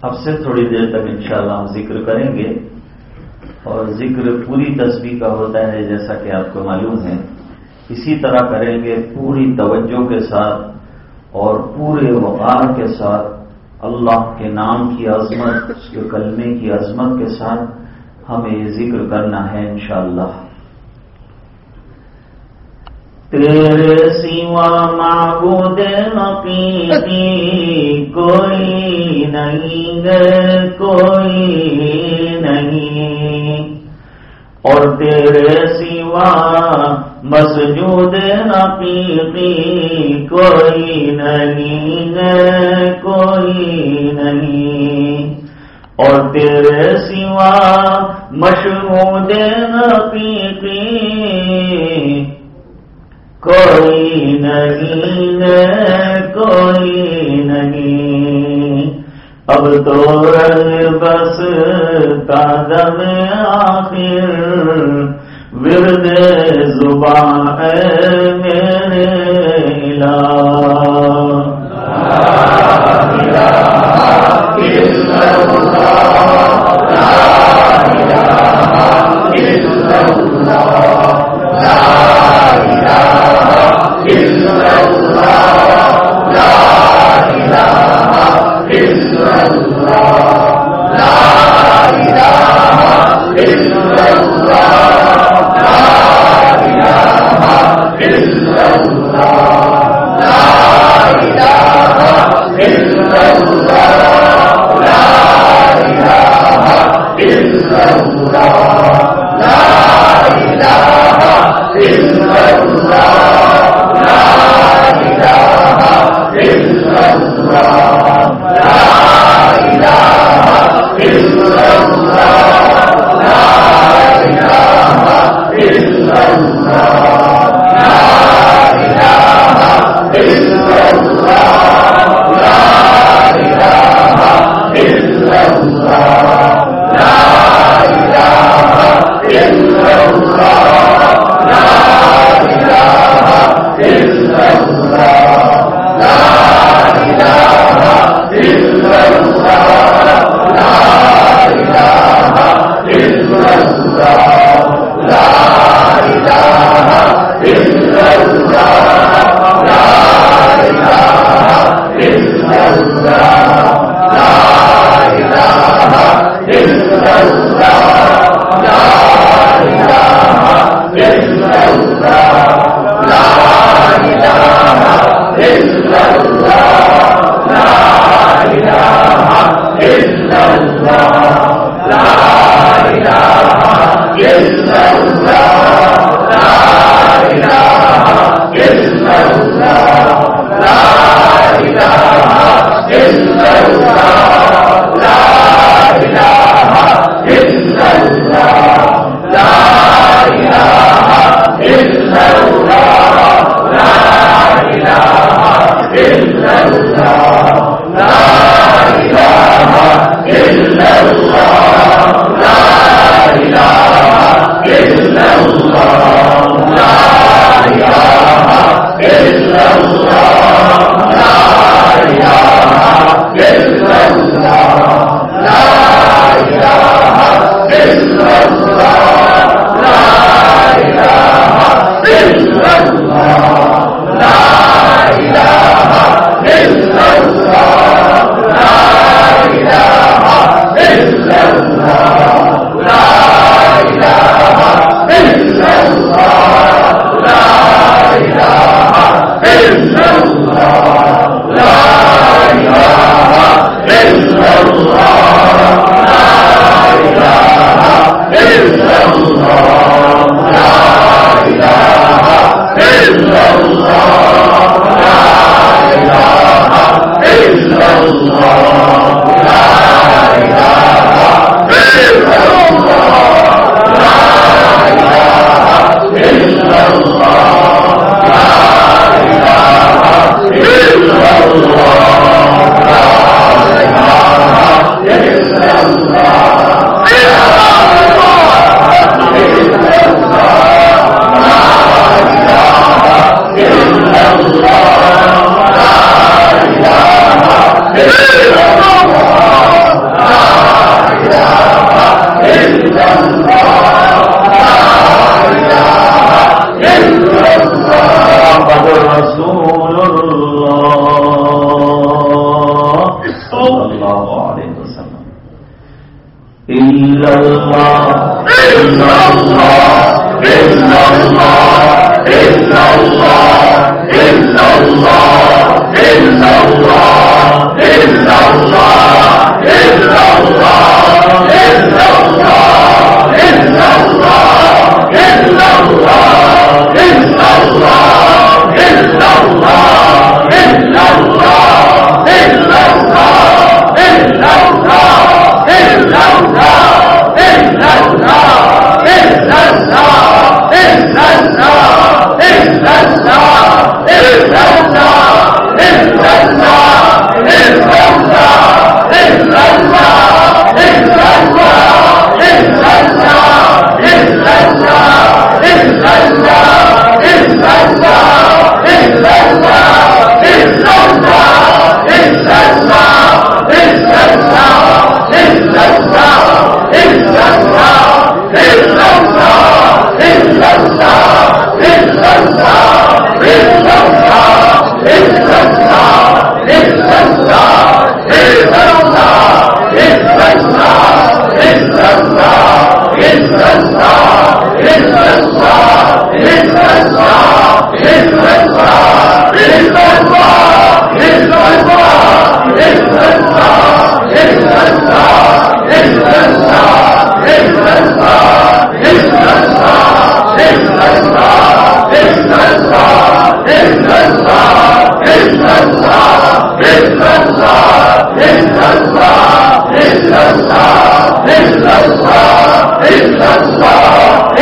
[SPEAKER 1] اب سے تھوڑی دیر تک انشاءاللہ ہم ذکر کریں گے اور ذکر پوری تصویر کا ہوتا ہے جیسا کہ آپ کو معلوم ہے۔ اسی طرح کریں گے پوری توجہ کے ساتھ اور پورے وقار کے ساتھ اللہ کے نام کی عظمت، اس کے کلمے کی عظمت کے ساتھ ہمیں یہ ذکر کرنا ہے انشاءاللہ۔ تیرے سوا معبود حقیقی کوئی نہیں ہے، کوئی نہیں۔ اور تیرے سوا مسجود حقیقی کوئی نہیں ہے، کوئی نہیں۔ اور تیرے سوا مشہور حقیقی کوئی نہیں کوئی نہیں۔ اب تو رنگ بس قدم آخر، ورد زبان ہے میرے
[SPEAKER 2] اللہ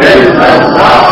[SPEAKER 1] اللہ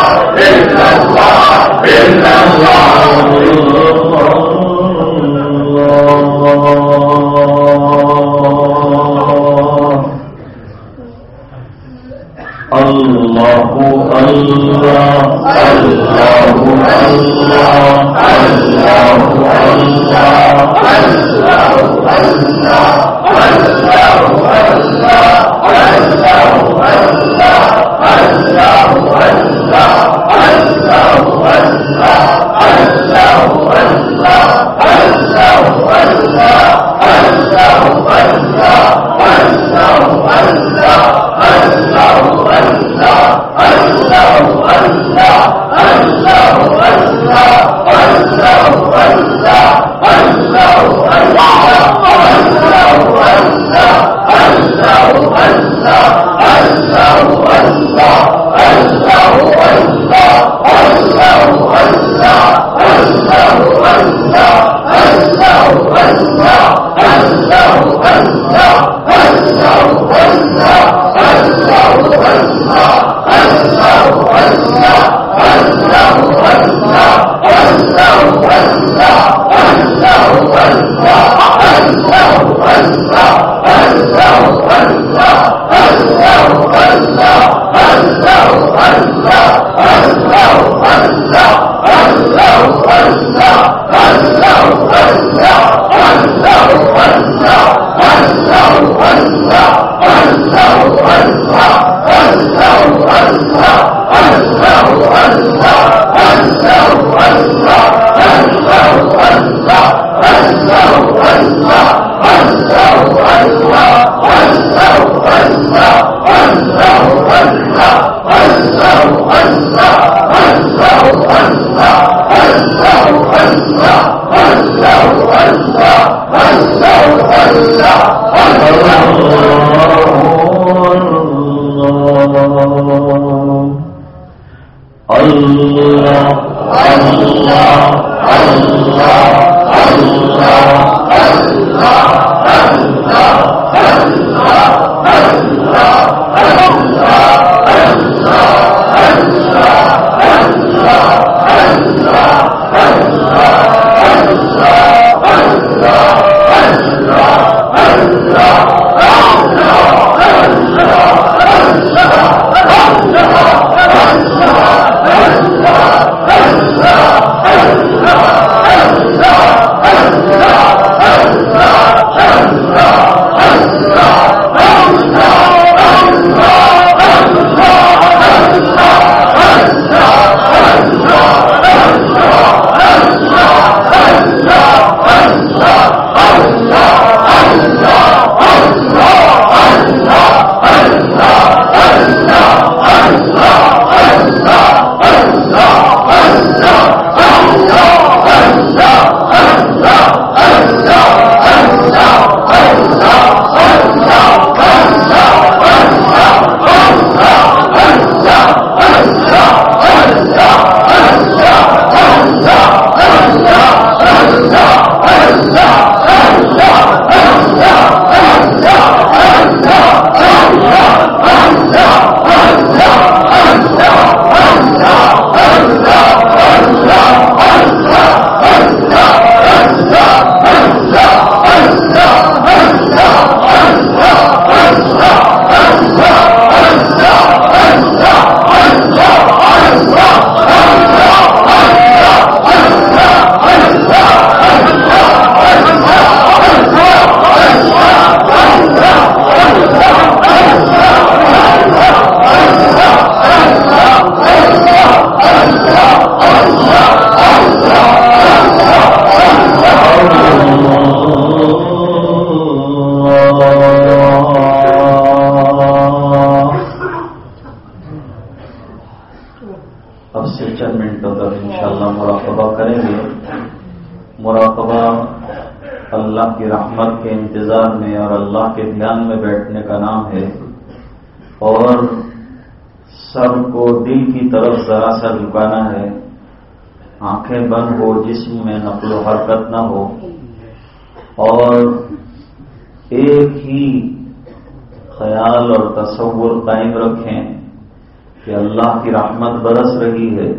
[SPEAKER 1] کہ اللہ کی رحمت برس رہی ہے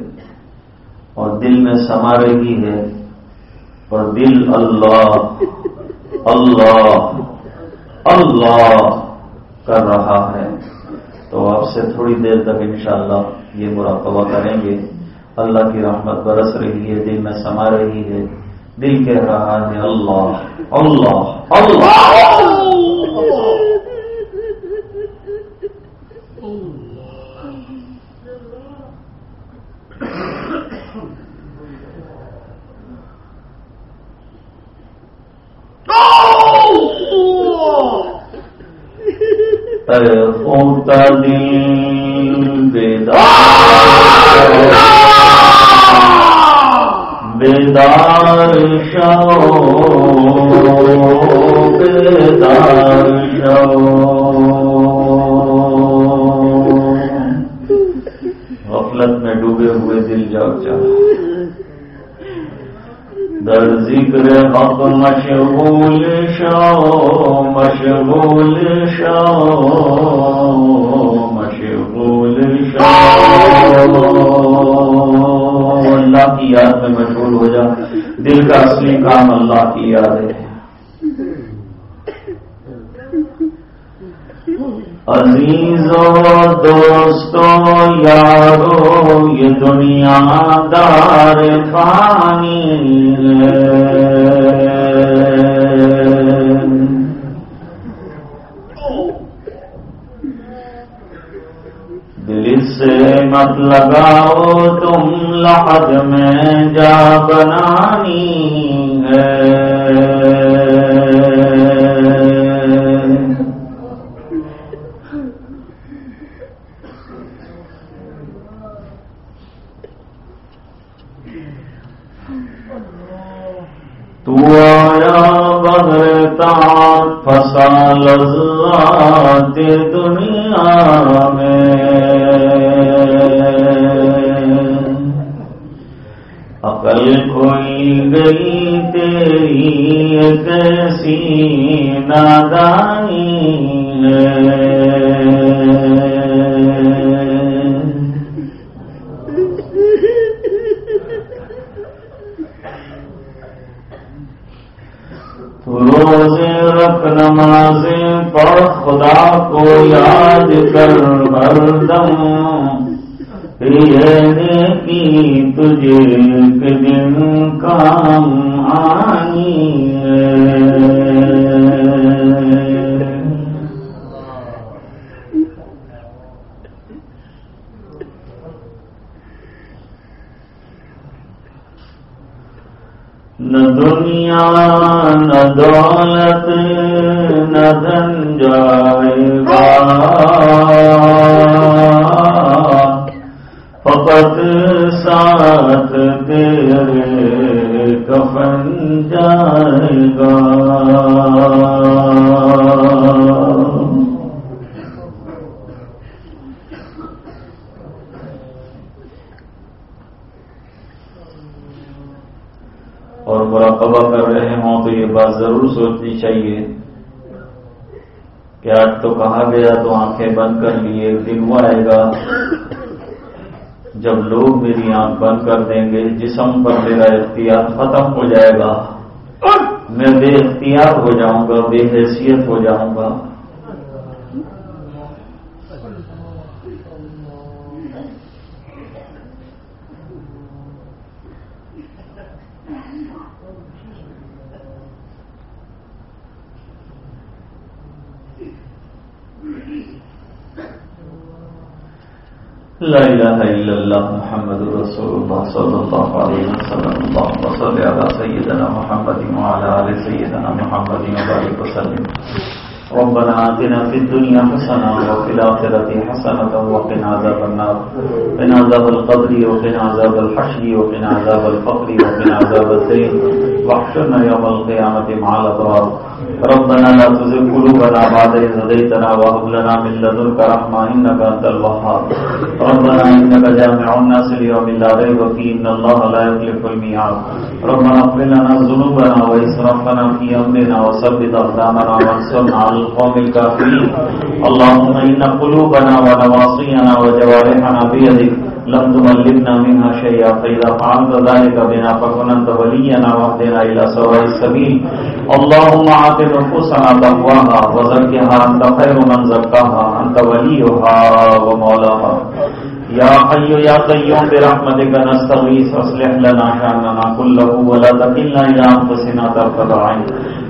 [SPEAKER 1] اور دل میں سما رہی ہے اور دل اللہ اللہ اللہ کر رہا ہے۔ تو آپ سے تھوڑی دیر تک انشاءاللہ یہ مراقبہ کریں گے۔ اللہ کی رحمت برس رہی ہے، دل میں سما رہی ہے۔ دل کہہ رہا ہے، اللہ اللہ اللہ۔ دار فانی سے مت لگاؤ تم لحد میں جا بنا۔ جب لوگ میری آنکھ بند کر دیں گے جسم پر میرا اختیار ختم ہو جائے گا۔ میں بے اختیار ہو جاؤں گا بے حیثیت ہو جاؤں گا۔ لا إله إلا الله محمد رسول الله صلى الله عليه وسلم. اللهم صل على سيدنا محمد وعلى آل سيدنا محمد وبارك وسلم. ربنا آتنا في الدنيا حسنة وفي الآخرة حسنة وقنا عذاب النار. قنا عذاب القبر وقنا عذاب الحشر وقنا عذاب الفقر وقنا عذاب الدين. واحشرنا يوم القيامة مع الأبرار. ربنا لا تزغ قلوبنا بعد إذ هديتنا وهب لنا من لدنك رحمة إنك أنت الوهاب. ربنا إنك جامع الناس ليوم لا ريب فيه، إن الله لا يخلف الميعاد. ربنا اغفر لنا ذنوبنا وإسرافنا في أمرنا وثبت أقدامنا وانصرنا على القوم الكافرين. اللهم إن قلوبنا ونواصينا وجوارحنا بيدك لم تملكنا منها شيئا، فإذا فعلت ذلك بنا فكن أنت ولينا واهدنا إلى سواء السبيل. اللهم آت نفوسنا تقواها وزكها أنت خير من زكاها، أنت وليها ومولاها. يا حي يا قيوم، برحمتك نستغيث اصلح لنا شأننا كله ولا تكلنا إلى أنفسنا طرفة عين.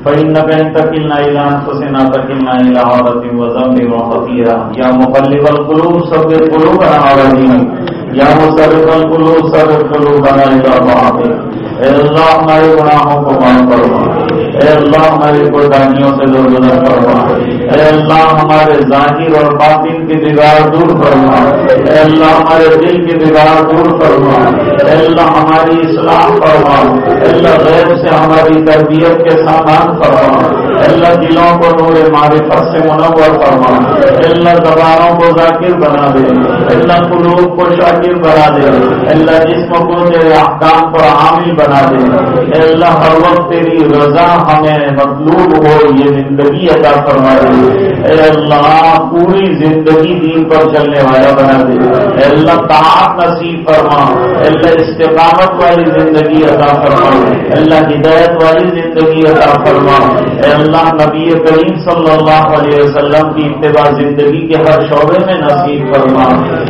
[SPEAKER 1] فإنك إن تكلنا إلى أنفسنا تكلنا إلى عورة وذنب وخطيئة. يا مقلب القلوب ثبت قلوبنا على دينك. یا مصرف القلوب صرف قلوبنا الى طاعتك اے اللہ ہمارے گناہوں کو معاف فرما۔ اے اللہ ہماری قربانیوں سے درگزر فرما۔ اے اللہ ہمارے ظاہر اور باطن کی بگاڑ دور فرما۔ اے اللہ ہمارے دل کی بگاڑ دور فرما۔ اے اللہ ہماری اسلام فرما۔ اے اللہ غیر سے ہماری تربیت کے سامان فرما۔ اللہ دلوں کو نور معرفت سے منور فرما اللہ زبانوں کو ذاکر بنا دے۔ اللہ قلوب کو شاکر بنا دے۔ اللہ جسم کو تیرے احکام پر عامل بنا دے۔ اللہ، ہر وقت تیری رضا ہمیں مطلوب ہو، یہ زندگی ادا فرما دے۔ اے اللہ، پوری زندگی دین پر چلنے والا بنا دے۔ اے اللہ تعاق نصیب فرما۔ اللہ، استقامت والی زندگی عطا فرما۔ اللہ، ہدایت والی زندگی عطا فرما۔ اے اللہ اللہ نبی کریم صلی اللہ علیہ وسلم کی اتباع زندگی کے ہر شعبے میں نصیب فرما۔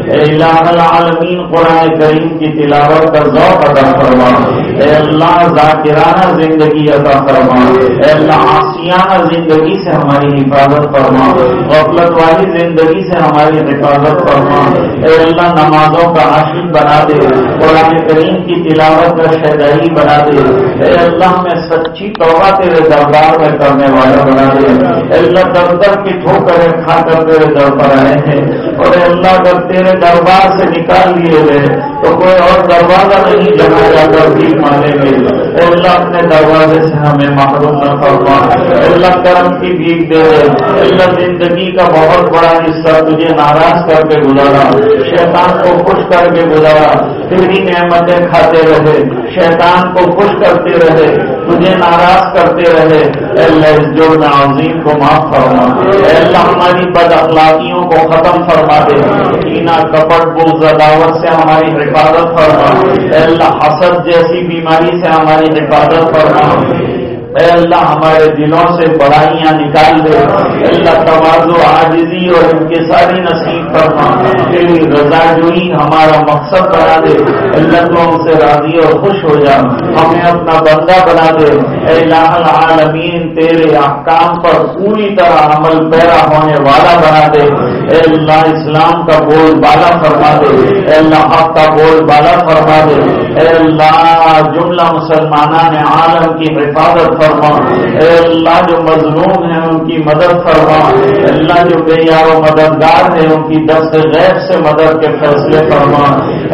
[SPEAKER 1] اے الہ العالمین، قرآن کریم کی تلاوت کا ذوق عطا فرما۔ اے اللہ، ذاکرانہ زندگی عطا فرما۔ اے اللہ، آسیانہ زندگی سے ہماری حفاظت فرما۔ غفلت والی زندگی سے ہماری حفاظت فرما۔ اے اللہ، نمازوں کا عاشق بنا دے۔ قرآن کریم کی تلاوت کا شہدائی بنا دے۔ اے اللہ، میں سچی توبہ تیرے دربار میں کرنے والا بنا دے اللہ در در کی ٹھوکریں کھا کر تیرے در پر آئے ہیں۔ اور اللہ اگر تیرے دربار سے نکال لیے گئے، تو کوئی اور دروازہ نہیں جگہ جا کر بھی مانے گے اللہ اپنے دروازے سے ہمیں محروم نہ فرما۔ اللہ کرم کی بھیگ دے۔ اللہ زندگی کا بہت بڑا حصہ تجھے ناراض کر کے گزارا۔ شیطان کو خوش کر کے گزارا۔ تیری نعمتیں کھاتے رہے۔ شیطان کو خوش کرتے رہے۔ تجھے ناراض کرتے رہے۔ اللہ، اس جرم کو معاف فرما۔ اللہ، ہماری بد اخلاقیوں کو ختم فرما دے۔ کینا کپٹ بوز عداوت سے ہماری حفاظت فرما۔ اے اللہ حسد جیسی بیماری سے ہماری حفاظت فرما۔ اے اللہ، ہمارے دلوں سے بڑائیاں نکال دے۔ اللہ توازو عاجزی اور ان کے ساری نصیب فرما۔ تیری رضا جوئی ہمارا مقصد بنا دے۔ اللہ تو ہم سے راضی اور خوش ہو جا۔ ہمیں اپنا بندہ بنا دے۔ اے الہ العالمین، تیرے احکام پر پوری طرح عمل پیرا ہونے والا بنا دے۔ اے اللہ، اسلام کا بول بالا فرما دے۔ اے اللہ، حق کا بول بالا فرما دے۔ اے اللہ، جملہ مسلمانان عالم کی حفاظت فرما. اے اللہ جو مظلوم ہیں ان کی مدد فرما. اے اللہ جو بے یار و مددگار ہیں ان کی دست غیر سے مدد کے فیصلے فرما.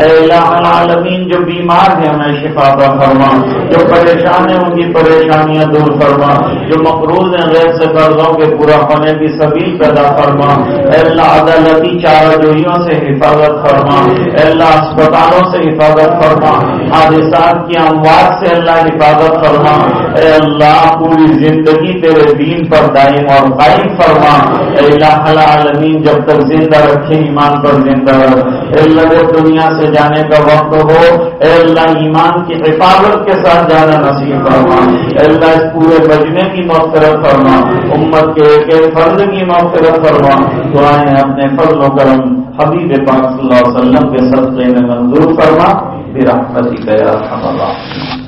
[SPEAKER 1] اے اللہ العالمین جو بیمار ہیں انہیں شفا فرما. جو پریشان ہیں ان کی پریشانیاں دور فرما. جو مقروض ہیں غیر سے قرضوں کے پورا ہونے کی سبیل پیدا فرما. اے اللہ عدالتی چارہ جوئیوں سے حفاظت فرما. اے اللہ اسپتالوں سے حفاظت فرما. حادثات کی اموات سے اللہ حفاظت فرما. اے اللہ اللہ پوری زندگی تیرے دین پر دائم اور قائم فرما۔ اے الہ العالمین، جب تک زندہ رکھے، ایمان پر زندہ رکھ۔ اے اللہ، جب دنیا سے جانے کا وقت ہو، اے اللہ، ایمان کی حفاظت کے ساتھ جانا نصیب فرما۔ اے اللہ، اس پورے بجنے کی مغفرت فرما۔ امت کے ایک ایک فرد کی مغفرت فرما۔ دعائیں اپنے فضل و کرم حبیب پاک صلی اللہ علیہ وسلم کے صدقے میں منظور فرما۔ پھر احمدی گیا اللہ